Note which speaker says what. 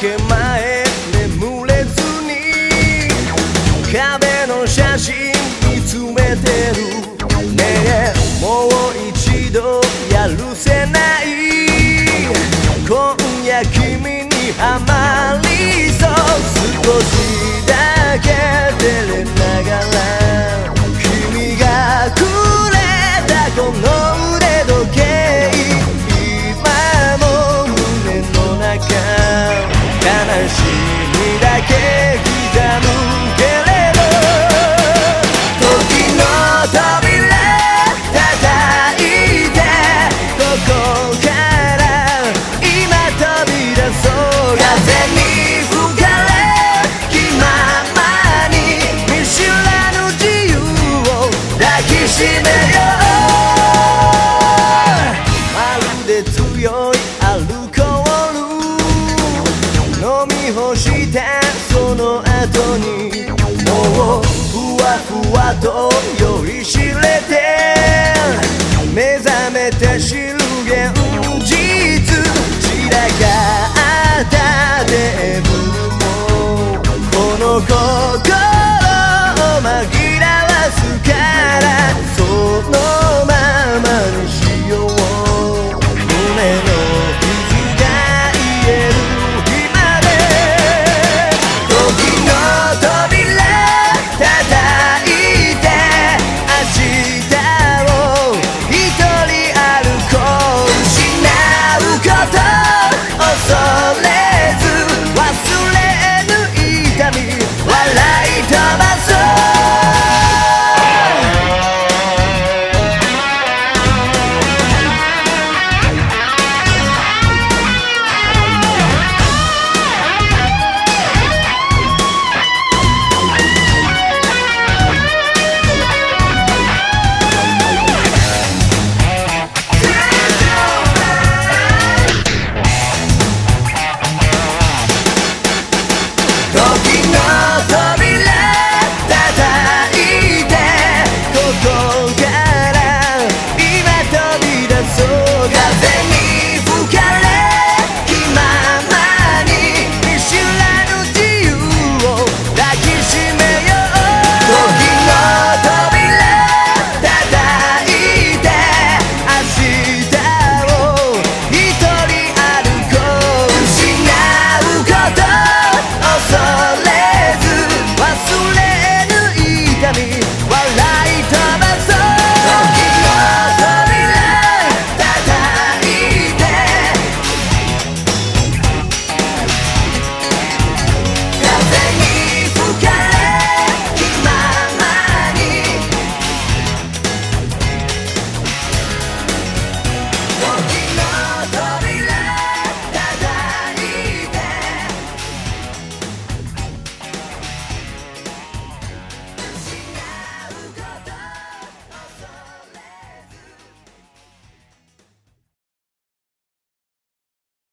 Speaker 1: que más. see その後にもうふわふわと酔いしれて目覚めて知る現。